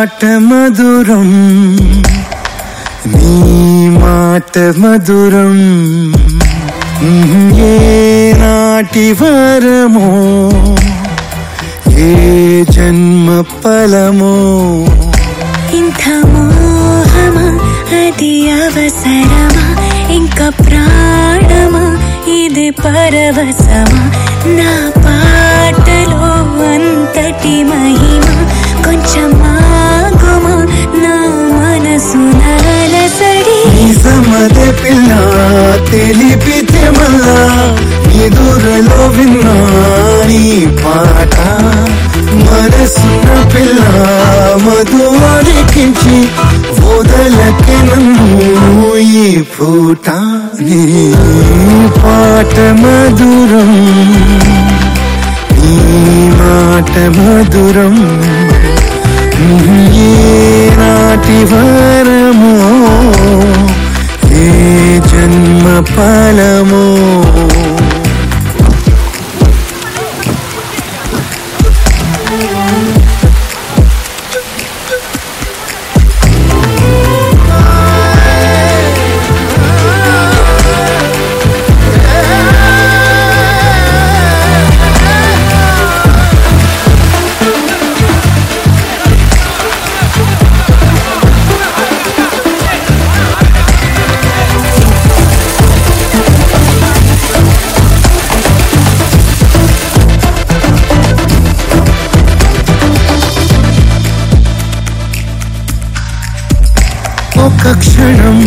పాట మధురం నీ మాట మధురం ఏ నాటి వరమో ఏ జన్మ ఫలమో. ఇంత మోహమా అది అవసరమా? ఇంకా ప్రాణమా ఇది పరవశమా? నా పాటలో అంతటి మహిమ తెలిపితే మళ్ళా ఎదురులో విన్నా నీ పాట మనసున్న పిల్ల మధువరికించి వదలకి నన్ను ఈ పూట. నీ పాట మధురం నీ మాట మధురం. ఒక క్షణం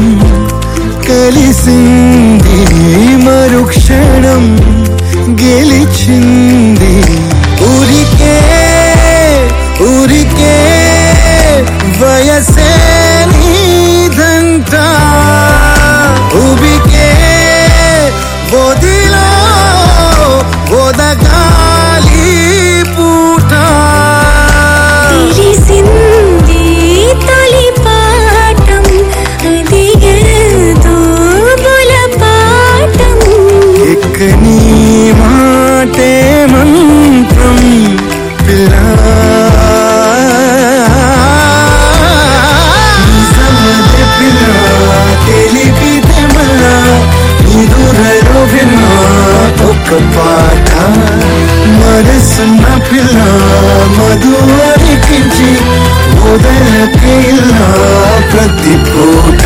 కలిసింది మరుక్షణం గెలి మనసున్న పిల్ల మధువరికించి పిల్ల ప్రతి పూట.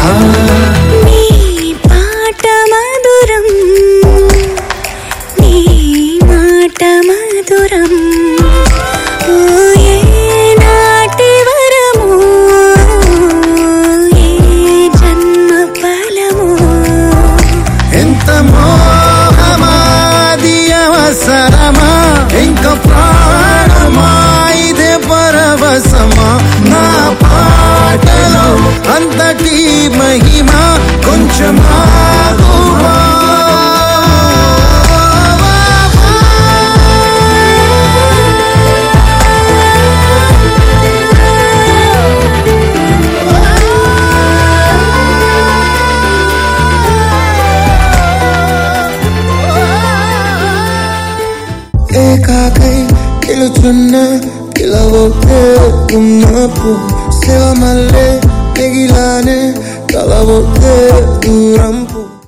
Kakakai, kilo tuna, kila wote, unapo, sewa male, negilane, kala wote, durampo.